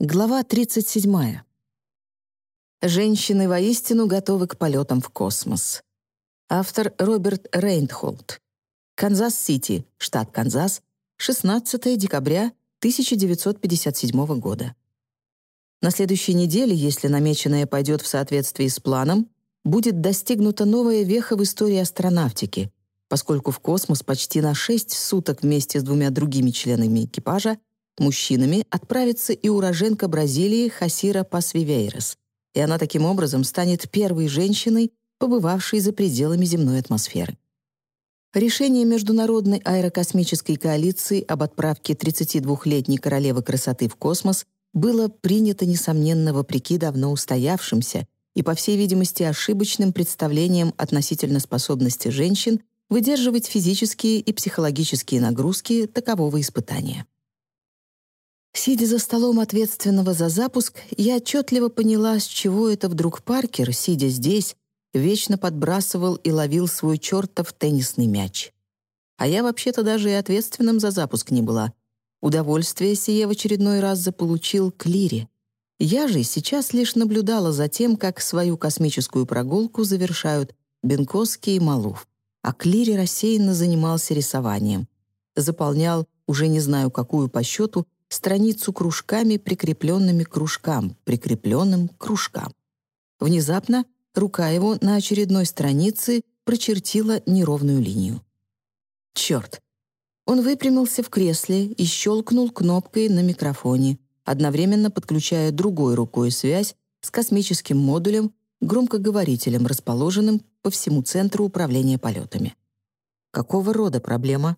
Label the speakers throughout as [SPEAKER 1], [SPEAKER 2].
[SPEAKER 1] Глава 37. Женщины воистину готовы к полетам в космос. Автор Роберт Рейнхолд. Канзас-Сити, штат Канзас, 16 декабря 1957 года. На следующей неделе, если намеченное пойдет в соответствии с планом, будет достигнута новая веха в истории астронавтики, поскольку в космос почти на 6 суток вместе с двумя другими членами экипажа мужчинами отправится и уроженка Бразилии Хасира Пасвивейрес, и она таким образом станет первой женщиной, побывавшей за пределами земной атмосферы. Решение Международной аэрокосмической коалиции об отправке 32-летней королевы красоты в космос было принято, несомненно, вопреки давно устоявшимся и, по всей видимости, ошибочным представлениям относительно способности женщин выдерживать физические и психологические нагрузки такового испытания. Сидя за столом ответственного за запуск, я отчетливо поняла, с чего это вдруг Паркер, сидя здесь, вечно подбрасывал и ловил свой чертов теннисный мяч. А я вообще-то даже и ответственным за запуск не была. Удовольствие сие в очередной раз заполучил Клири. Я же сейчас лишь наблюдала за тем, как свою космическую прогулку завершают Бенковский и Малув. А Клири рассеянно занимался рисованием. Заполнял, уже не знаю какую по счету, страницу кружками, прикрепленными к кружкам, прикрепленным к кружкам. Внезапно рука его на очередной странице прочертила неровную линию. Черт! Он выпрямился в кресле и щелкнул кнопкой на микрофоне, одновременно подключая другой рукой связь с космическим модулем, громкоговорителем, расположенным по всему центру управления полетами. Какого рода проблема?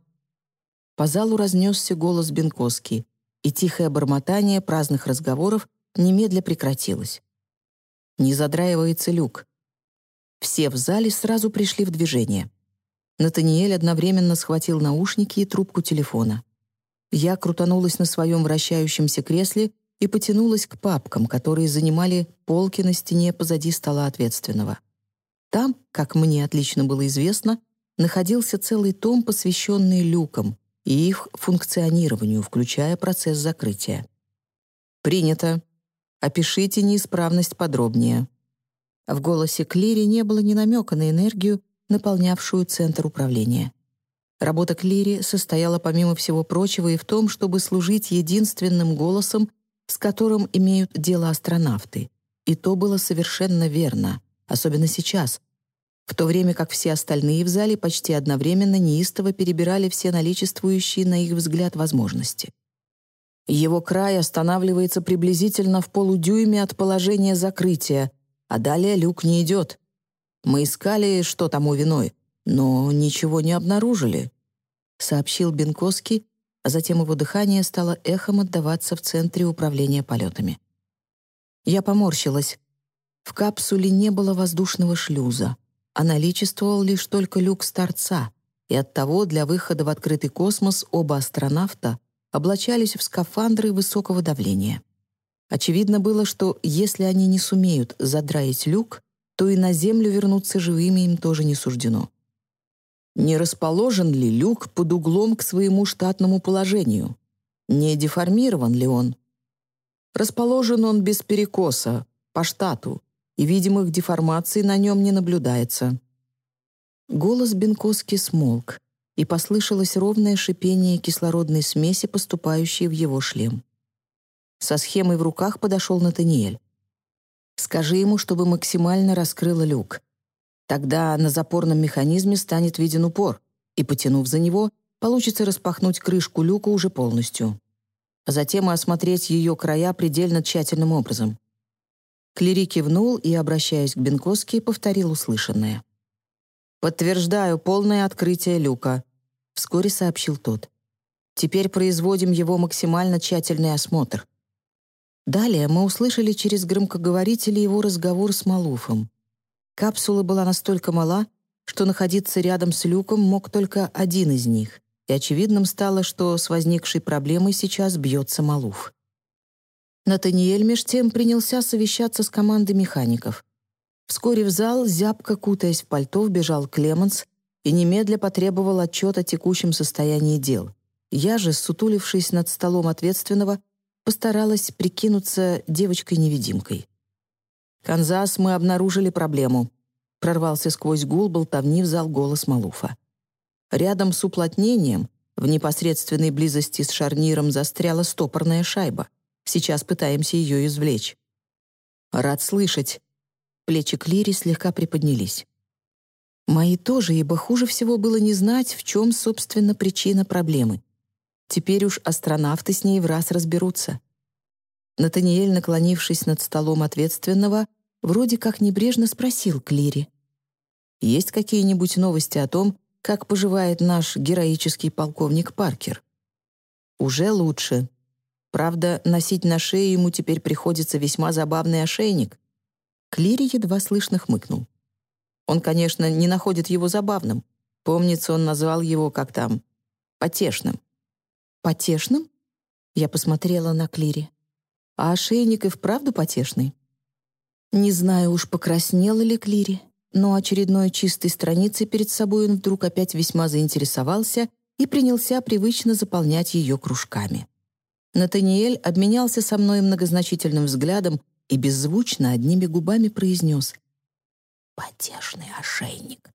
[SPEAKER 1] По залу разнесся голос Бенковский и тихое бормотание праздных разговоров немедля прекратилось. Не задраивается люк. Все в зале сразу пришли в движение. Натаниэль одновременно схватил наушники и трубку телефона. Я крутанулась на своем вращающемся кресле и потянулась к папкам, которые занимали полки на стене позади стола ответственного. Там, как мне отлично было известно, находился целый том, посвященный люкам, и их функционированию, включая процесс закрытия. Принято. Опишите неисправность подробнее. В голосе Клири не было ни намека на энергию, наполнявшую центр управления. Работа Клири состояла, помимо всего прочего, и в том, чтобы служить единственным голосом, с которым имеют дело астронавты. И то было совершенно верно, особенно сейчас, в то время как все остальные в зале почти одновременно неистово перебирали все наличествующие на их взгляд возможности. Его край останавливается приблизительно в полудюйме от положения закрытия, а далее люк не идет. Мы искали, что тому виной, но ничего не обнаружили», — сообщил Бенковский, а затем его дыхание стало эхом отдаваться в центре управления полетами. Я поморщилась. В капсуле не было воздушного шлюза а наличествовал лишь только люк с торца, и оттого для выхода в открытый космос оба астронавта облачались в скафандры высокого давления. Очевидно было, что если они не сумеют задраить люк, то и на Землю вернуться живыми им тоже не суждено. Не расположен ли люк под углом к своему штатному положению? Не деформирован ли он? Расположен он без перекоса, по штату, и видимых деформаций на нем не наблюдается. Голос Бенкоски смолк, и послышалось ровное шипение кислородной смеси, поступающей в его шлем. Со схемой в руках подошел Натаниэль. «Скажи ему, чтобы максимально раскрыло люк. Тогда на запорном механизме станет виден упор, и, потянув за него, получится распахнуть крышку люка уже полностью. Затем осмотреть ее края предельно тщательным образом. Клери кивнул и, обращаясь к Бенковски, повторил услышанное. «Подтверждаю полное открытие люка», — вскоре сообщил тот. «Теперь производим его максимально тщательный осмотр». Далее мы услышали через громкоговорители его разговор с Малуфом. Капсула была настолько мала, что находиться рядом с люком мог только один из них, и очевидным стало, что с возникшей проблемой сейчас бьется Малуф. Натаниэль меж тем принялся совещаться с командой механиков. Вскоре в зал, зябко кутаясь в пальто, вбежал Клеменс и немедля потребовал отчет о текущем состоянии дел. Я же, сутулившись над столом ответственного, постаралась прикинуться девочкой-невидимкой. «Канзас, мы обнаружили проблему», — прорвался сквозь гул болтовни в зал голос Малуфа. Рядом с уплотнением, в непосредственной близости с шарниром, застряла стопорная шайба. Сейчас пытаемся ее извлечь. «Рад слышать». Плечи Клири слегка приподнялись. Мои тоже, ибо хуже всего было не знать, в чем, собственно, причина проблемы. Теперь уж астронавты с ней в раз разберутся. Натаниэль, наклонившись над столом ответственного, вроде как небрежно спросил Клири. «Есть какие-нибудь новости о том, как поживает наш героический полковник Паркер?» «Уже лучше. Правда, носить на шее ему теперь приходится весьма забавный ошейник». Клири едва слышно хмыкнул. Он, конечно, не находит его забавным. Помнится, он назвал его, как там, потешным. «Потешным?» Я посмотрела на Клири. «А ошейник и вправду потешный?» Не знаю уж, покраснела ли Клири, но очередной чистой страницей перед собой он вдруг опять весьма заинтересовался и принялся привычно заполнять ее кружками. Натаниэль обменялся со мной многозначительным взглядом и беззвучно одними губами произнес потешный ошейник.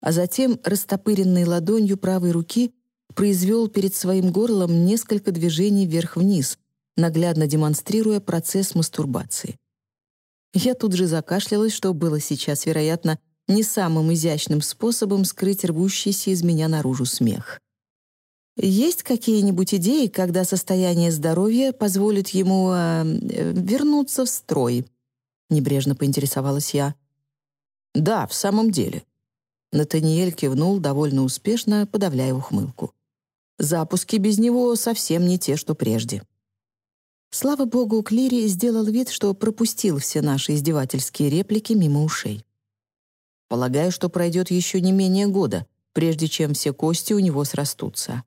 [SPEAKER 1] А затем, растопыренной ладонью правой руки, произвел перед своим горлом несколько движений вверх-вниз, наглядно демонстрируя процесс мастурбации. Я тут же закашлялась, что было сейчас, вероятно, не самым изящным способом скрыть рвущийся из меня наружу смех. Есть какие-нибудь идеи, когда состояние здоровья позволит ему э, вернуться в строй? Небрежно поинтересовалась я. «Да, в самом деле». Натаниэль кивнул довольно успешно, подавляя ухмылку. «Запуски без него совсем не те, что прежде». Слава богу, Клири сделал вид, что пропустил все наши издевательские реплики мимо ушей. Полагаю, что пройдет еще не менее года, прежде чем все кости у него срастутся.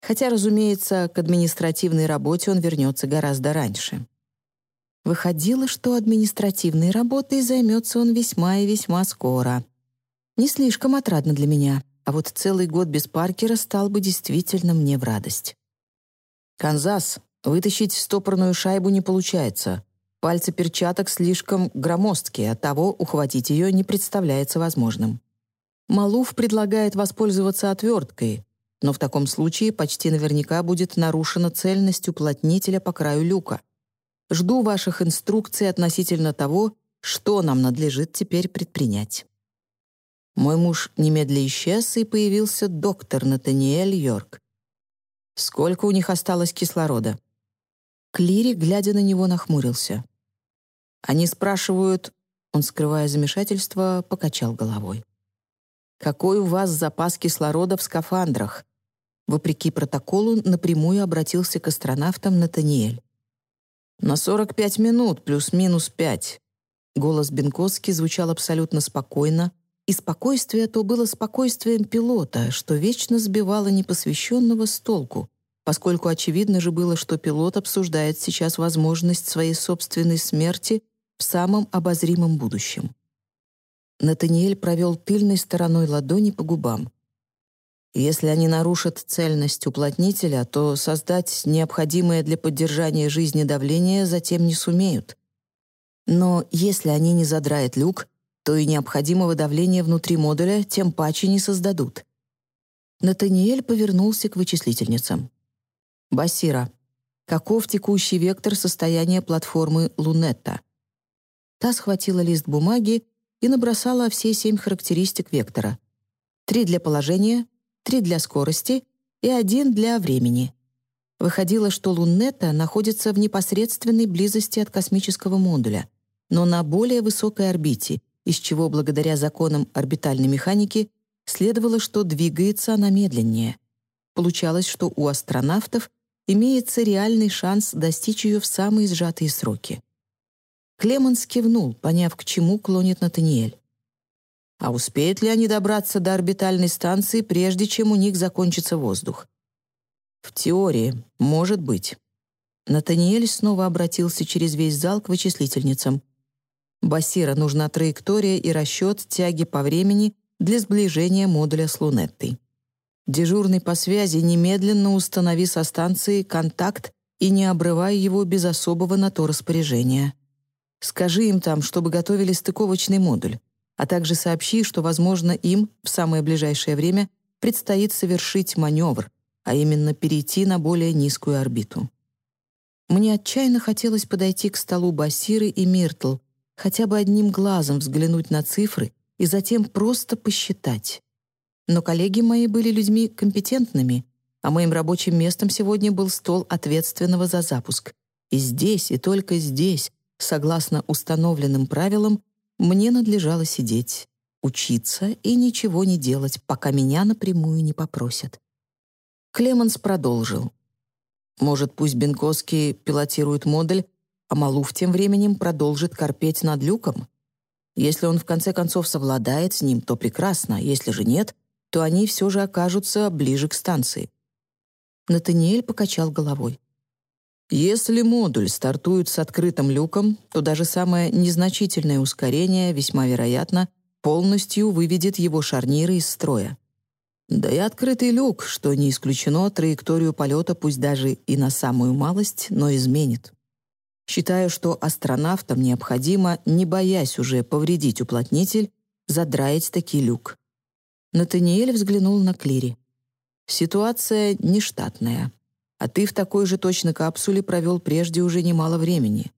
[SPEAKER 1] Хотя, разумеется, к административной работе он вернется гораздо раньше. Выходило, что административной работой займется он весьма и весьма скоро. Не слишком отрадно для меня, а вот целый год без Паркера стал бы действительно мне в радость. «Канзас, вытащить стопорную шайбу не получается. Пальцы перчаток слишком громоздкие, оттого ухватить ее не представляется возможным. Малуф предлагает воспользоваться отверткой, но в таком случае почти наверняка будет нарушена цельность уплотнителя по краю люка. Жду ваших инструкций относительно того, что нам надлежит теперь предпринять». Мой муж немедля исчез, и появился доктор Натаниэль Йорк. «Сколько у них осталось кислорода?» Клири, глядя на него, нахмурился. «Они спрашивают...» Он, скрывая замешательство, покачал головой. «Какой у вас запас кислорода в скафандрах?» Вопреки протоколу, напрямую обратился к астронавтам Натаниэль. «На 45 минут, плюс-минус 5». Голос Бенковски звучал абсолютно спокойно, и спокойствие то было спокойствием пилота, что вечно сбивало непосвященного с толку, поскольку очевидно же было, что пилот обсуждает сейчас возможность своей собственной смерти в самом обозримом будущем. Натаниэль провел тыльной стороной ладони по губам. Если они нарушат цельность уплотнителя, то создать необходимое для поддержания жизни давление затем не сумеют. Но если они не задраят люк, то и необходимого давления внутри модуля тем паче не создадут. Натаниэль повернулся к вычислительницам. «Басира, каков текущий вектор состояния платформы Лунетта?» Та схватила лист бумаги и набросала все семь характеристик вектора. Три для положения, три для скорости и один для времени. Выходило, что Луннета находится в непосредственной близости от космического модуля, но на более высокой орбите, из чего благодаря законам орбитальной механики следовало, что двигается она медленнее. Получалось, что у астронавтов имеется реальный шанс достичь ее в самые сжатые сроки. Клеманс кивнул, поняв, к чему клонит Натаниэль. А успеют ли они добраться до орбитальной станции, прежде чем у них закончится воздух? В теории, может быть. Натаниэль снова обратился через весь зал к вычислительницам. Басира нужна траектория и расчет тяги по времени для сближения модуля с Лунеттой. Дежурный по связи немедленно установи со станцией контакт и не обрывай его без особого на то распоряжения. Скажи им там, чтобы готовили стыковочный модуль, а также сообщи, что, возможно, им в самое ближайшее время предстоит совершить маневр, а именно перейти на более низкую орбиту. Мне отчаянно хотелось подойти к столу Басиры и Миртл, хотя бы одним глазом взглянуть на цифры и затем просто посчитать. Но коллеги мои были людьми компетентными, а моим рабочим местом сегодня был стол ответственного за запуск. И здесь, и только здесь, согласно установленным правилам, мне надлежало сидеть, учиться и ничего не делать, пока меня напрямую не попросят. Клеменс продолжил. Может, пусть Бенковский пилотирует модуль, а Малуф тем временем продолжит корпеть над люком? Если он в конце концов совладает с ним, то прекрасно, если же нет, то они все же окажутся ближе к станции. Натаниэль покачал головой. Если модуль стартует с открытым люком, то даже самое незначительное ускорение, весьма вероятно, полностью выведет его шарниры из строя. Да и открытый люк, что не исключено, траекторию полета пусть даже и на самую малость, но изменит. Считаю, что астронавтам необходимо, не боясь уже повредить уплотнитель, задраить таки люк. Натаниэль взглянул на Клири. Ситуация нештатная. А ты в такой же точно капсуле провел прежде уже немало времени.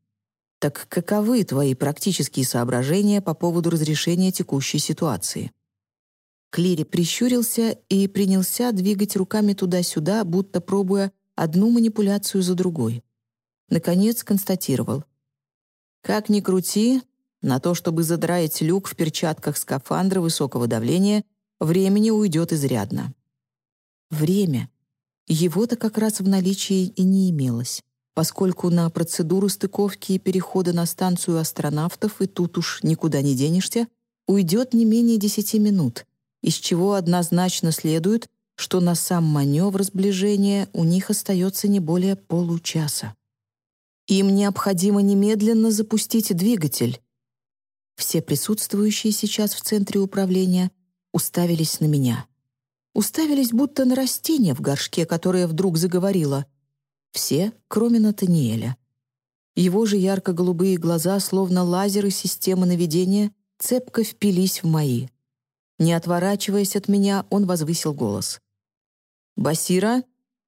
[SPEAKER 1] Так каковы твои практические соображения по поводу разрешения текущей ситуации? Клири прищурился и принялся двигать руками туда-сюда, будто пробуя одну манипуляцию за другой. Наконец констатировал. «Как ни крути, на то, чтобы задраить люк в перчатках скафандра высокого давления, времени уйдет изрядно. Время. Его-то как раз в наличии и не имелось, поскольку на процедуру стыковки и перехода на станцию астронавтов и тут уж никуда не денешься, уйдет не менее 10 минут, из чего однозначно следует, что на сам маневр сближения у них остается не более получаса. Им необходимо немедленно запустить двигатель. Все присутствующие сейчас в центре управления уставились на меня уставились будто на растение в горшке, которое вдруг заговорило. Все, кроме Натаниэля. Его же ярко-голубые глаза, словно лазеры системы наведения, цепко впились в мои. Не отворачиваясь от меня, он возвысил голос. «Басира,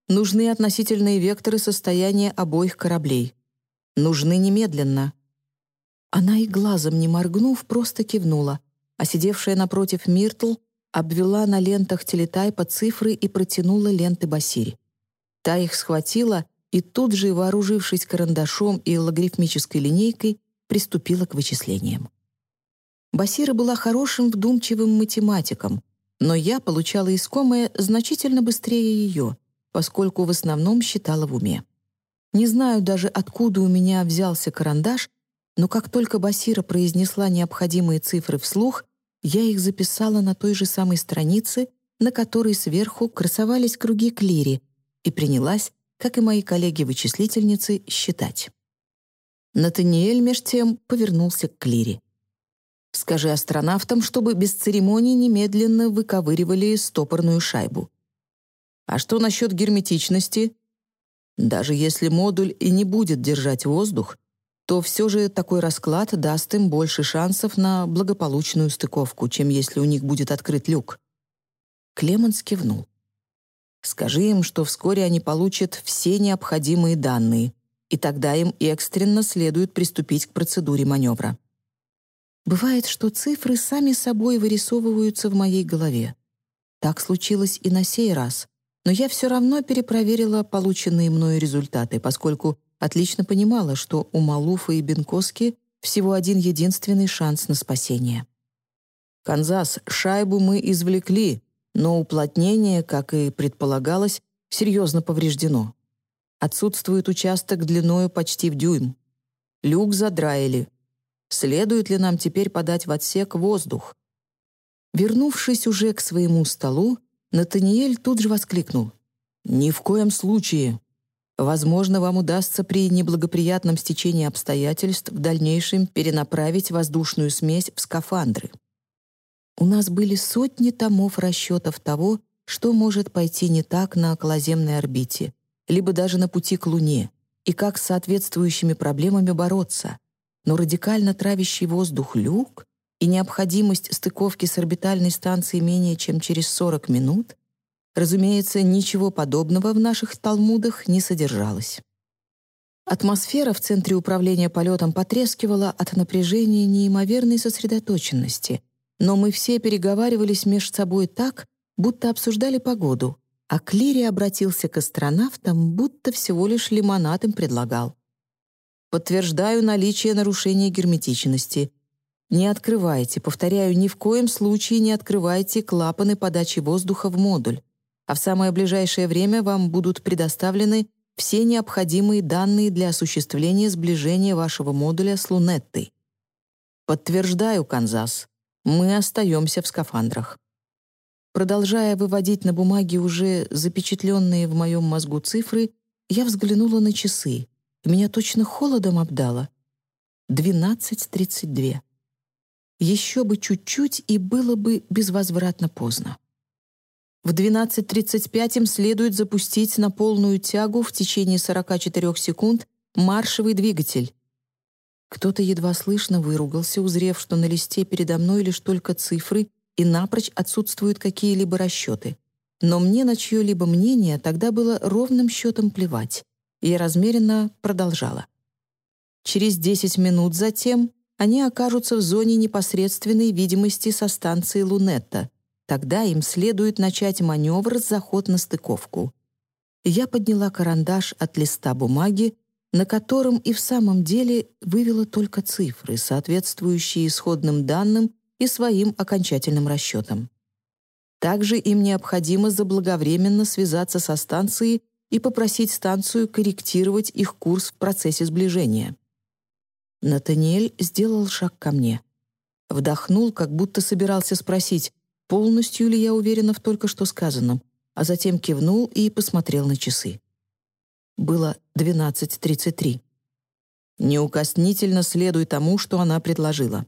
[SPEAKER 1] нужны относительные векторы состояния обоих кораблей. Нужны немедленно». Она и глазом не моргнув, просто кивнула, а сидевшая напротив Миртл обвела на лентах телетайпа цифры и протянула ленты Басири. Та их схватила и тут же, вооружившись карандашом и логарифмической линейкой, приступила к вычислениям. Басира была хорошим вдумчивым математиком, но я получала искомое значительно быстрее ее, поскольку в основном считала в уме. Не знаю даже, откуда у меня взялся карандаш, но как только Басира произнесла необходимые цифры вслух, я их записала на той же самой странице, на которой сверху красовались круги клири, и принялась, как и мои коллеги-вычислительницы, считать. Натаниэль меж тем повернулся к клири. «Скажи астронавтам, чтобы без церемоний немедленно выковыривали стопорную шайбу. А что насчет герметичности? Даже если модуль и не будет держать воздух, то все же такой расклад даст им больше шансов на благополучную стыковку, чем если у них будет открыт люк. Клеманс кивнул. «Скажи им, что вскоре они получат все необходимые данные, и тогда им экстренно следует приступить к процедуре маневра». Бывает, что цифры сами собой вырисовываются в моей голове. Так случилось и на сей раз, но я все равно перепроверила полученные мною результаты, поскольку отлично понимала, что у Малуфа и Бенкоски всего один единственный шанс на спасение. «Канзас, шайбу мы извлекли, но уплотнение, как и предполагалось, серьезно повреждено. Отсутствует участок длиною почти в дюйм. Люк задраили. Следует ли нам теперь подать в отсек воздух?» Вернувшись уже к своему столу, Натаниэль тут же воскликнул. «Ни в коем случае. Возможно, вам удастся при неблагоприятном стечении обстоятельств в дальнейшем перенаправить воздушную смесь в скафандры. У нас были сотни томов расчетов того, что может пойти не так на околоземной орбите, либо даже на пути к Луне, и как с соответствующими проблемами бороться. Но радикально травящий воздух люк и необходимость стыковки с орбитальной станцией менее чем через 40 минут, разумеется, ничего подобного в наших талмудах не содержалось. Атмосфера в центре управления полетом потрескивала от напряжения неимоверной сосредоточенности, но мы все переговаривались между собой так, будто обсуждали погоду, а Клири обратился к астронавтам, будто всего лишь лимонад им предлагал. «Подтверждаю наличие нарушения герметичности. Не открывайте, повторяю, ни в коем случае не открывайте клапаны подачи воздуха в модуль, а в самое ближайшее время вам будут предоставлены все необходимые данные для осуществления сближения вашего модуля с Лунеттой. Подтверждаю, Канзас, мы остаемся в скафандрах. Продолжая выводить на бумаге уже запечатленные в моем мозгу цифры, я взглянула на часы, и меня точно холодом обдало. 12.32. Еще бы чуть-чуть, и было бы безвозвратно поздно. В 12.35 им следует запустить на полную тягу в течение 44 секунд маршевый двигатель. Кто-то едва слышно выругался, узрев, что на листе передо мной лишь только цифры и напрочь отсутствуют какие-либо расчеты. Но мне на чье-либо мнение тогда было ровным счетом плевать. Я размеренно продолжала. Через 10 минут затем они окажутся в зоне непосредственной видимости со станции Лунетта. Тогда им следует начать маневр заход на стыковку. Я подняла карандаш от листа бумаги, на котором и в самом деле вывела только цифры, соответствующие исходным данным и своим окончательным расчетам. Также им необходимо заблаговременно связаться со станцией и попросить станцию корректировать их курс в процессе сближения. Натаниэль сделал шаг ко мне. Вдохнул, как будто собирался спросить, полностью ли я уверена в только что сказанном, а затем кивнул и посмотрел на часы. Было 12.33. Неукоснительно следуй тому, что она предложила.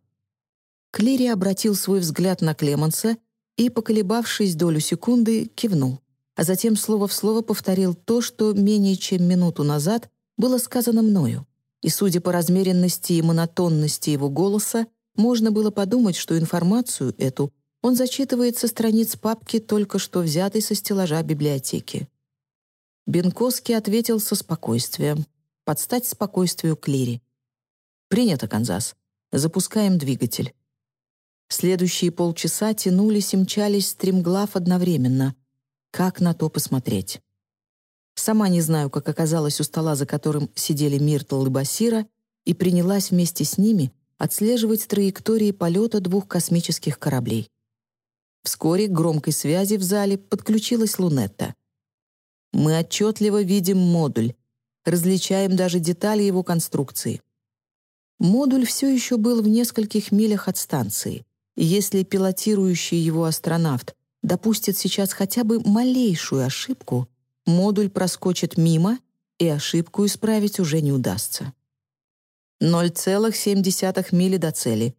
[SPEAKER 1] Клири обратил свой взгляд на Клеманса и, поколебавшись долю секунды, кивнул, а затем слово в слово повторил то, что менее чем минуту назад было сказано мною. И, судя по размеренности и монотонности его голоса, можно было подумать, что информацию эту он зачитывает со страниц папки, только что взятой со стеллажа библиотеки. Бенковский ответил со спокойствием. Подстать спокойствию Клири. «Принято, Канзас. Запускаем двигатель». Следующие полчаса тянулись и мчались стремглав одновременно. Как на то посмотреть? Сама не знаю, как оказалась у стола, за которым сидели Миртл и Басира, и принялась вместе с ними отслеживать траектории полета двух космических кораблей. Вскоре к громкой связи в зале подключилась Лунетта. Мы отчетливо видим модуль, различаем даже детали его конструкции. Модуль все еще был в нескольких милях от станции. Если пилотирующий его астронавт допустит сейчас хотя бы малейшую ошибку, модуль проскочит мимо, и ошибку исправить уже не удастся. 0,7 мили до цели.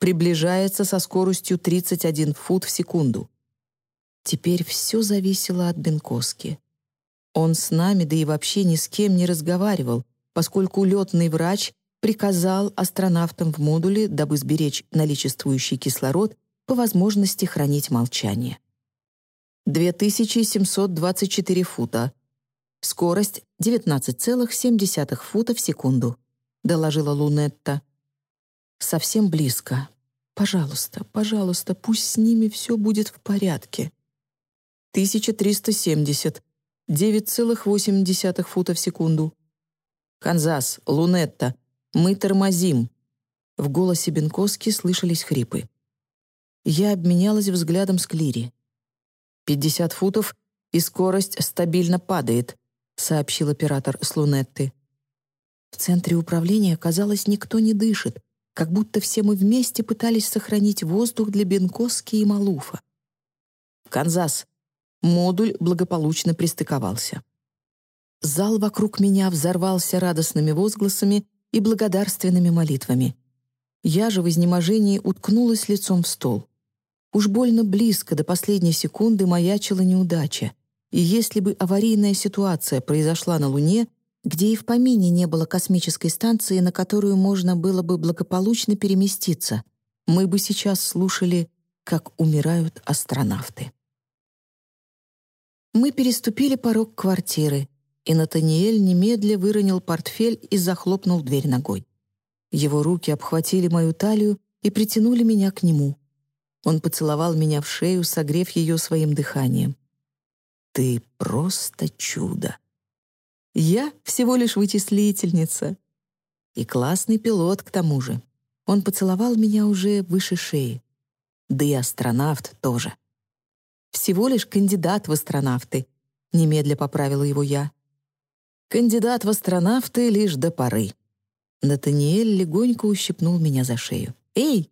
[SPEAKER 1] Приближается со скоростью 31 фут в секунду. Теперь все зависело от Бенкоски. Он с нами, да и вообще ни с кем не разговаривал, поскольку летный врач приказал астронавтам в модуле, дабы сберечь наличествующий кислород, по возможности хранить молчание. 2724 фута. Скорость 19,7 фута в секунду, доложила Лунетта. Совсем близко. Пожалуйста, пожалуйста, пусть с ними все будет в порядке. 1370. 9,8 фута в секунду. Канзас, Лунетта, мы тормозим!» В голосе Бенкоски слышались хрипы. Я обменялась взглядом с Клири. «Пятьдесят футов, и скорость стабильно падает», сообщил оператор с Лунетты. В центре управления, казалось, никто не дышит, как будто все мы вместе пытались сохранить воздух для Бенкоски и Малуфа. «Канзас!» Модуль благополучно пристыковался. Зал вокруг меня взорвался радостными возгласами и благодарственными молитвами. Я же в изнеможении уткнулась лицом в стол. Уж больно близко до последней секунды маячила неудача, и если бы аварийная ситуация произошла на Луне, где и в помине не было космической станции, на которую можно было бы благополучно переместиться, мы бы сейчас слушали, как умирают астронавты. Мы переступили порог квартиры, и Натаниэль немедля выронил портфель и захлопнул дверь ногой. Его руки обхватили мою талию и притянули меня к нему. Он поцеловал меня в шею, согрев ее своим дыханием. «Ты просто чудо!» «Я всего лишь вычислительница!» «И классный пилот, к тому же!» Он поцеловал меня уже выше шеи. Да и астронавт тоже. «Всего лишь кандидат в астронавты», — немедля поправила его я. «Кандидат в астронавты лишь до поры». Натаниэль легонько ущипнул меня за шею. «Эй!»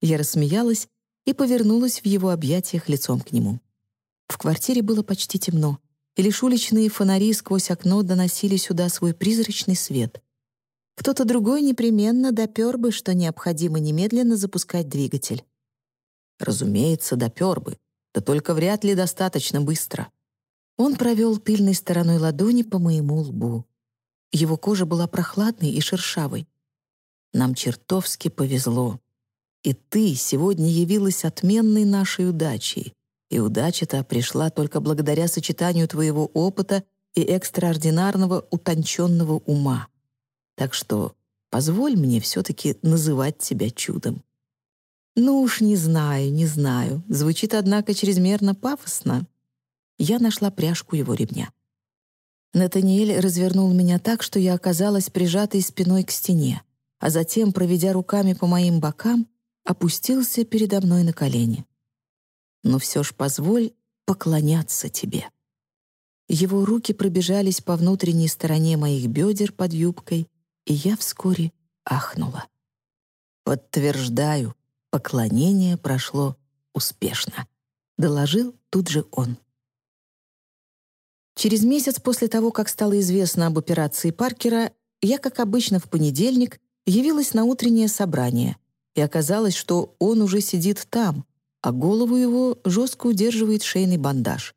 [SPEAKER 1] Я рассмеялась и повернулась в его объятиях лицом к нему. В квартире было почти темно, и лишь уличные фонари сквозь окно доносили сюда свой призрачный свет. Кто-то другой непременно допер бы, что необходимо немедленно запускать двигатель. Разумеется, допер бы, да только вряд ли достаточно быстро. Он провел тыльной стороной ладони по моему лбу. Его кожа была прохладной и шершавой. Нам чертовски повезло. И ты сегодня явилась отменной нашей удачей. И удача-то пришла только благодаря сочетанию твоего опыта и экстраординарного утонченного ума. Так что позволь мне все-таки называть тебя чудом. Ну уж не знаю, не знаю. Звучит, однако, чрезмерно пафосно. Я нашла пряжку его ремня. Натаниэль развернул меня так, что я оказалась прижатой спиной к стене, а затем, проведя руками по моим бокам, опустился передо мной на колени. «Но все ж позволь поклоняться тебе». Его руки пробежались по внутренней стороне моих бедер под юбкой, и я вскоре ахнула. «Подтверждаю, поклонение прошло успешно», — доложил тут же он. Через месяц после того, как стало известно об операции Паркера, я, как обычно, в понедельник явилась на утреннее собрание, и оказалось, что он уже сидит там, а голову его жестко удерживает шейный бандаж.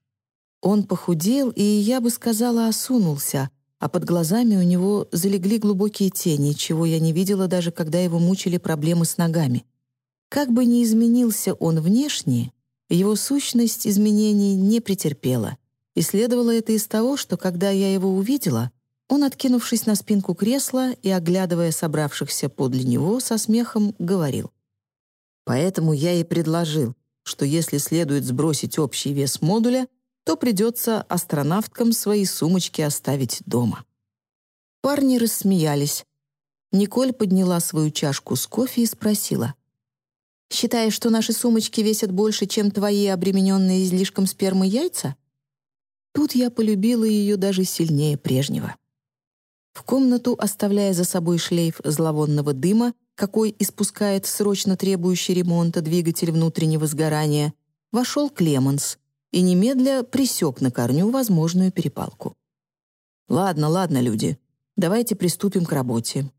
[SPEAKER 1] Он похудел и, я бы сказала, осунулся, а под глазами у него залегли глубокие тени, чего я не видела даже когда его мучили проблемы с ногами. Как бы ни изменился он внешне, его сущность изменений не претерпела. И следовало это из того, что когда я его увидела, он, откинувшись на спинку кресла и оглядывая собравшихся подле него, со смехом говорил. «Поэтому я и предложил, что если следует сбросить общий вес модуля, то придется астронавткам свои сумочки оставить дома». Парни рассмеялись. Николь подняла свою чашку с кофе и спросила. «Считаешь, что наши сумочки весят больше, чем твои обремененные излишком спермы яйца?» Тут я полюбила ее даже сильнее прежнего. В комнату, оставляя за собой шлейф зловонного дыма, какой испускает срочно требующий ремонта двигатель внутреннего сгорания, вошел Клеменс и немедля присек на корню возможную перепалку. «Ладно, ладно, люди, давайте приступим к работе.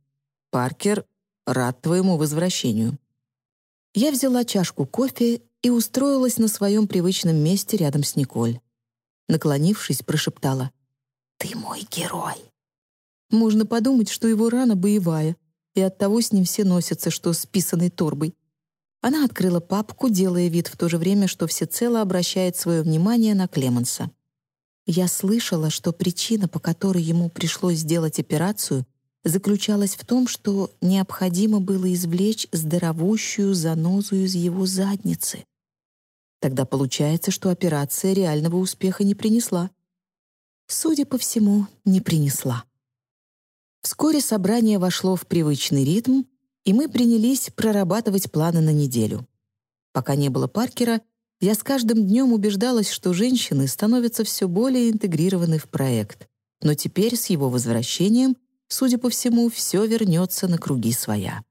[SPEAKER 1] Паркер, рад твоему возвращению». Я взяла чашку кофе и устроилась на своем привычном месте рядом с Николь наклонившись, прошептала «Ты мой герой». Можно подумать, что его рана боевая, и оттого с ним все носятся, что с писаной торбой. Она открыла папку, делая вид в то же время, что всецело обращает свое внимание на Клеменса. Я слышала, что причина, по которой ему пришлось сделать операцию, заключалась в том, что необходимо было извлечь здоровущую занозу из его задницы. Тогда получается, что операция реального успеха не принесла. Судя по всему, не принесла. Вскоре собрание вошло в привычный ритм, и мы принялись прорабатывать планы на неделю. Пока не было Паркера, я с каждым днем убеждалась, что женщины становятся все более интегрированы в проект. Но теперь с его возвращением, судя по всему, все вернется на круги своя.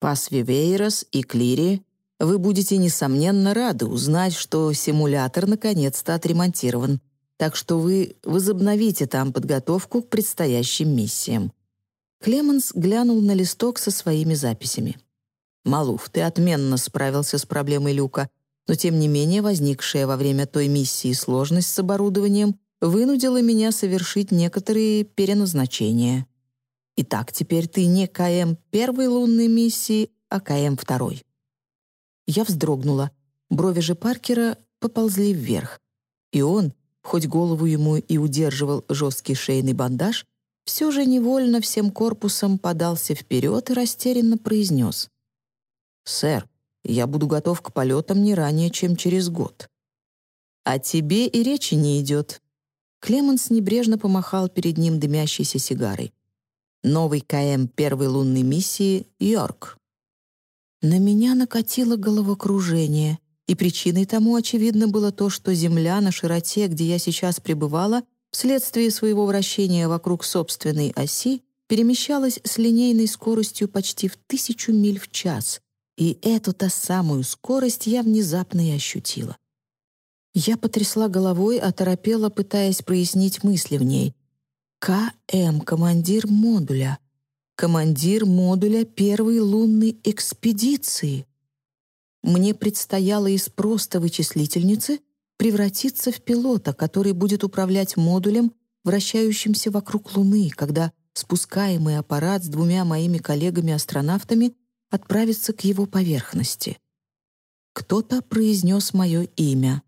[SPEAKER 1] Пас Вивейрос и Клири вы будете, несомненно, рады узнать, что симулятор наконец-то отремонтирован, так что вы возобновите там подготовку к предстоящим миссиям». Клеменс глянул на листок со своими записями. «Малуф, ты отменно справился с проблемой люка, но тем не менее возникшая во время той миссии сложность с оборудованием вынудило меня совершить некоторые переназначения. Итак, теперь ты не КМ первой лунной миссии, а КМ второй. Я вздрогнула. Брови же Паркера поползли вверх. И он, хоть голову ему и удерживал жесткий шейный бандаж, все же невольно всем корпусом подался вперед и растерянно произнес. «Сэр, я буду готов к полетам не ранее, чем через год». «О тебе и речи не идет». Клеменс небрежно помахал перед ним дымящейся сигарой. «Новый КМ первой лунной миссии — Йорк». На меня накатило головокружение, и причиной тому, очевидно, было то, что Земля на широте, где я сейчас пребывала, вследствие своего вращения вокруг собственной оси, перемещалась с линейной скоростью почти в тысячу миль в час, и эту-то самую скорость я внезапно и ощутила. Я потрясла головой, оторопела, пытаясь прояснить мысли в ней. КМ — командир модуля. Командир модуля первой лунной экспедиции. Мне предстояло из просто вычислительницы превратиться в пилота, который будет управлять модулем, вращающимся вокруг Луны, когда спускаемый аппарат с двумя моими коллегами-астронавтами отправится к его поверхности. Кто-то произнес мое имя.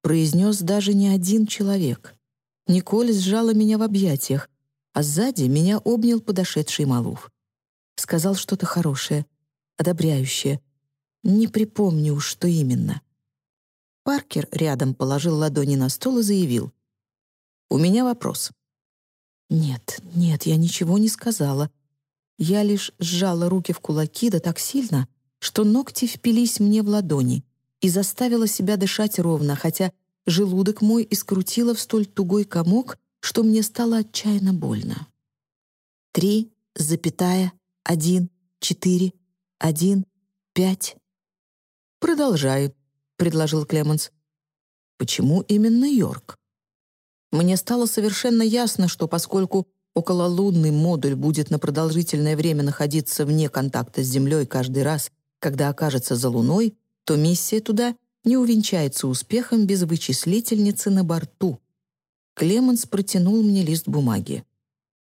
[SPEAKER 1] Произнес даже не один человек. Николь сжала меня в объятиях, а сзади меня обнял подошедший Малув. Сказал что-то хорошее, одобряющее. Не припомню что именно. Паркер рядом положил ладони на стол и заявил. «У меня вопрос». «Нет, нет, я ничего не сказала. Я лишь сжала руки в кулаки да так сильно, что ногти впились мне в ладони и заставила себя дышать ровно, хотя желудок мой искрутило в столь тугой комок, что мне стало отчаянно больно. Три, запятая, один, четыре, один, пять. «Продолжай», — предложил Клеменс. «Почему именно Йорк?» Мне стало совершенно ясно, что поскольку окололунный модуль будет на продолжительное время находиться вне контакта с Землей каждый раз, когда окажется за Луной, то миссия туда не увенчается успехом без вычислительницы на борту. Клеменс протянул мне лист бумаги.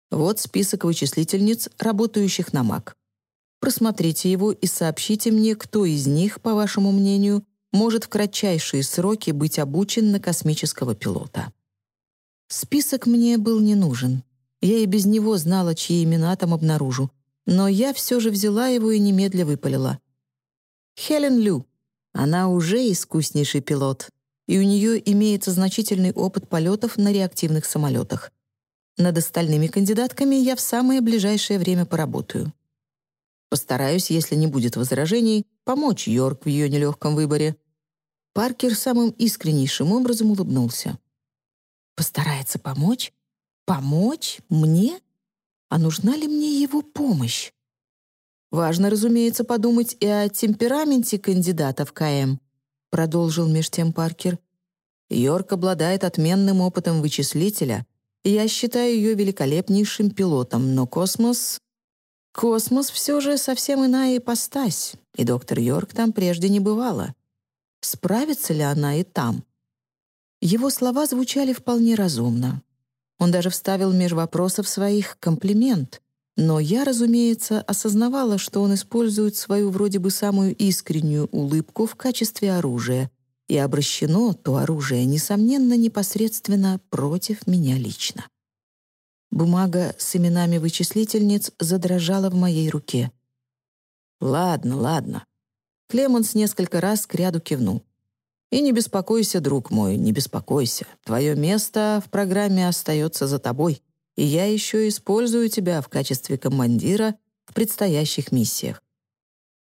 [SPEAKER 1] Вот список вычислительниц, работающих на МАК. Просмотрите его и сообщите мне, кто из них, по вашему мнению, может в кратчайшие сроки быть обучен на космического пилота. Список мне был не нужен. Я и без него знала, чьи имена там обнаружу. Но я все же взяла его и немедля выпалила. Хелен Лю. Она уже искуснейший пилот, и у нее имеется значительный опыт полетов на реактивных самолетах. Над остальными кандидатками я в самое ближайшее время поработаю. Постараюсь, если не будет возражений, помочь Йорк в ее нелегком выборе. Паркер самым искреннейшим образом улыбнулся. «Постарается помочь? Помочь? Мне? А нужна ли мне его помощь?» «Важно, разумеется, подумать и о темпераменте кандидата в КМ», продолжил меж тем Паркер. «Йорк обладает отменным опытом вычислителя, я считаю ее великолепнейшим пилотом, но космос Космос все же совсем иная ипостась, и доктор Йорк там прежде не бывала. Справится ли она и там? Его слова звучали вполне разумно. Он даже вставил меж вопросов своих комплимент. Но я, разумеется, осознавала, что он использует свою вроде бы самую искреннюю улыбку в качестве оружия, и обращено то оружие, несомненно, непосредственно против меня лично. Бумага с именами вычислительниц задрожала в моей руке. «Ладно, ладно». Клеманс несколько раз к ряду кивнул. «И не беспокойся, друг мой, не беспокойся. Твое место в программе остается за тобой, и я еще использую тебя в качестве командира в предстоящих миссиях.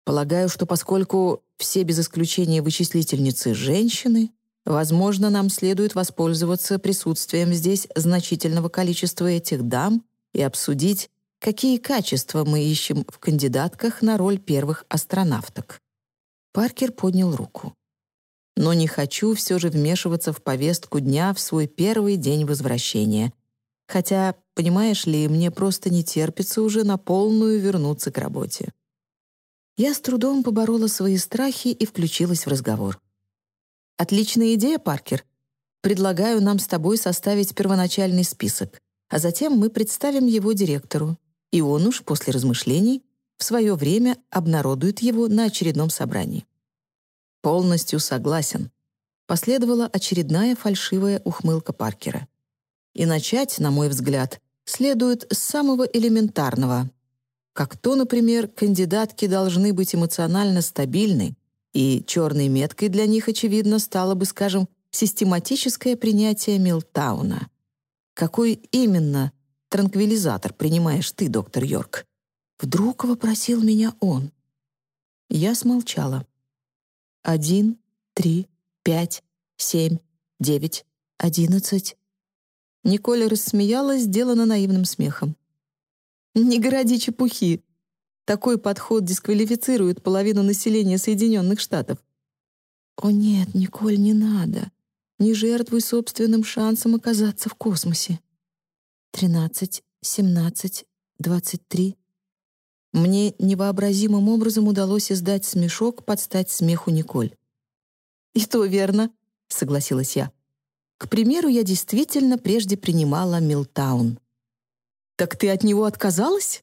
[SPEAKER 1] Полагаю, что поскольку все без исключения вычислительницы — женщины, возможно, нам следует воспользоваться присутствием здесь значительного количества этих дам и обсудить, какие качества мы ищем в кандидатках на роль первых астронавток. Паркер поднял руку. Но не хочу все же вмешиваться в повестку дня в свой первый день возвращения. Хотя, понимаешь ли, мне просто не терпится уже на полную вернуться к работе. Я с трудом поборола свои страхи и включилась в разговор. «Отличная идея, Паркер. Предлагаю нам с тобой составить первоначальный список, а затем мы представим его директору, и он уж после размышлений в свое время обнародует его на очередном собрании. Полностью согласен. Последовала очередная фальшивая ухмылка Паркера. И начать, на мой взгляд, следует с самого элементарного. Как то, например, кандидатки должны быть эмоционально стабильны, и черной меткой для них, очевидно, стало бы, скажем, систематическое принятие Милтауна. Какой именно транквилизатор принимаешь ты, доктор Йорк? Вдруг вопросил меня он. Я смолчала. Один, три, пять, семь, девять, одиннадцать. Николя рассмеялась, сделана наивным смехом. «Не городи чепухи. Такой подход дисквалифицирует половину населения Соединенных Штатов». «О нет, Николь, не надо. Не жертвуй собственным шансом оказаться в космосе». «Тринадцать, семнадцать, двадцать три». Мне невообразимым образом удалось издать смешок под стать смеху Николь. «И то верно», — согласилась я. К примеру, я действительно прежде принимала Милтаун. «Так ты от него отказалась?»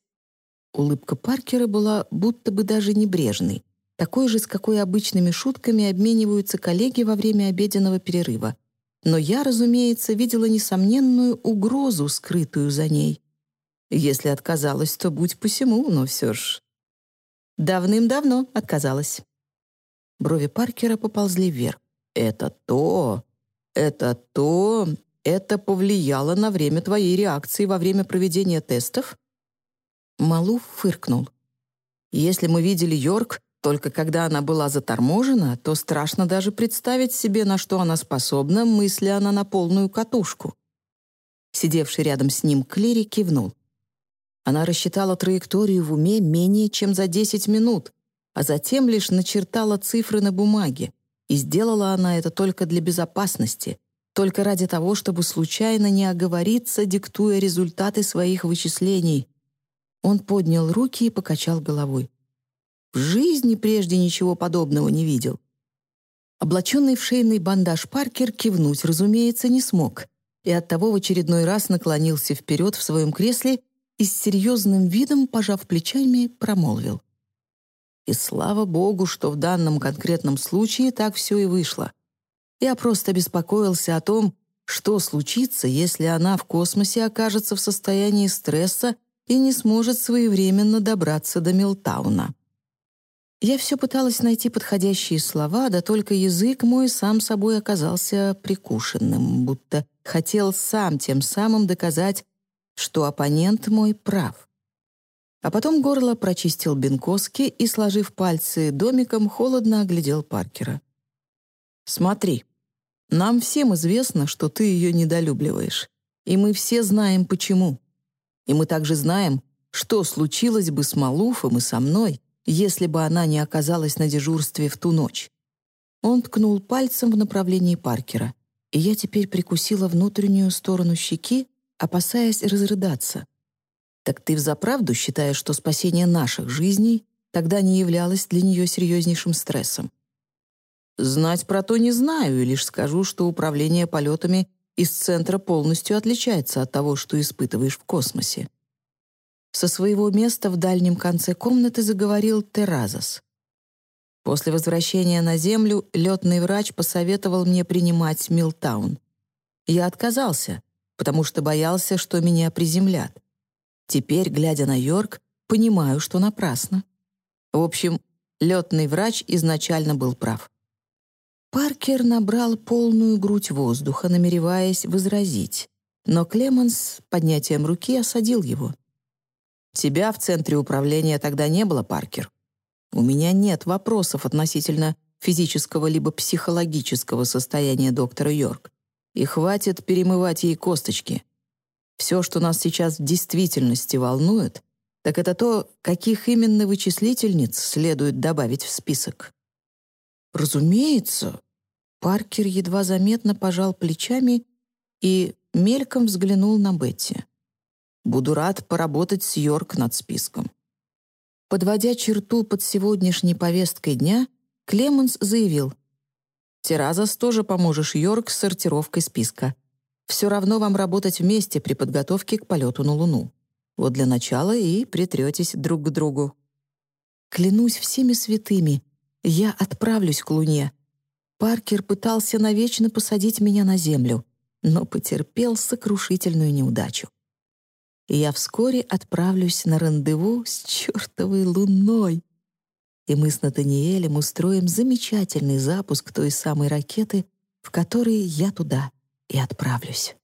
[SPEAKER 1] Улыбка Паркера была будто бы даже небрежной, такой же, с какой обычными шутками обмениваются коллеги во время обеденного перерыва. Но я, разумеется, видела несомненную угрозу, скрытую за ней. Если отказалась, то будь посему, но все ж... Давным-давно отказалась. Брови Паркера поползли вверх. «Это то, это то, это повлияло на время твоей реакции во время проведения тестов?» Малуф фыркнул. «Если мы видели Йорк, только когда она была заторможена, то страшно даже представить себе, на что она способна, мысли она на полную катушку». Сидевший рядом с ним Клири кивнул. Она рассчитала траекторию в уме менее чем за 10 минут, а затем лишь начертала цифры на бумаге, и сделала она это только для безопасности, только ради того, чтобы случайно не оговориться, диктуя результаты своих вычислений. Он поднял руки и покачал головой. В жизни прежде ничего подобного не видел. Облаченный в шейный бандаж Паркер кивнуть, разумеется, не смог, и оттого в очередной раз наклонился вперед в своем кресле и с серьезным видом, пожав плечами, промолвил. И слава богу, что в данном конкретном случае так все и вышло. Я просто беспокоился о том, что случится, если она в космосе окажется в состоянии стресса и не сможет своевременно добраться до Милтауна. Я все пыталась найти подходящие слова, да только язык мой сам собой оказался прикушенным, будто хотел сам тем самым доказать, что оппонент мой прав. А потом горло прочистил Бенкоски и, сложив пальцы домиком, холодно оглядел Паркера. «Смотри, нам всем известно, что ты ее недолюбливаешь, и мы все знаем, почему. И мы также знаем, что случилось бы с Малуфом и со мной, если бы она не оказалась на дежурстве в ту ночь». Он ткнул пальцем в направлении Паркера, и я теперь прикусила внутреннюю сторону щеки, опасаясь разрыдаться. Так ты взаправду считаешь, что спасение наших жизней тогда не являлось для нее серьезнейшим стрессом? Знать про то не знаю, и лишь скажу, что управление полетами из центра полностью отличается от того, что испытываешь в космосе. Со своего места в дальнем конце комнаты заговорил Теразос. После возвращения на Землю летный врач посоветовал мне принимать Милтаун. Я отказался, потому что боялся, что меня приземлят. Теперь, глядя на Йорк, понимаю, что напрасно. В общем, летный врач изначально был прав. Паркер набрал полную грудь воздуха, намереваясь возразить, но Клеменс поднятием руки осадил его. «Тебя в центре управления тогда не было, Паркер. У меня нет вопросов относительно физического либо психологического состояния доктора Йорк. И хватит перемывать ей косточки. Все, что нас сейчас в действительности волнует, так это то, каких именно вычислительниц следует добавить в список. Разумеется, Паркер едва заметно пожал плечами и мельком взглянул на Бетти. Буду рад поработать с Йорк над списком. Подводя черту под сегодняшней повесткой дня, Клеменс заявил, Теразас тоже поможешь Йорк с сортировкой списка. Все равно вам работать вместе при подготовке к полету на Луну. Вот для начала и притретесь друг к другу. Клянусь всеми святыми, я отправлюсь к Луне. Паркер пытался навечно посадить меня на Землю, но потерпел сокрушительную неудачу. Я вскоре отправлюсь на рандеву с чертовой Луной и мы с Натаниэлем устроим замечательный запуск той самой ракеты, в которой я туда и отправлюсь.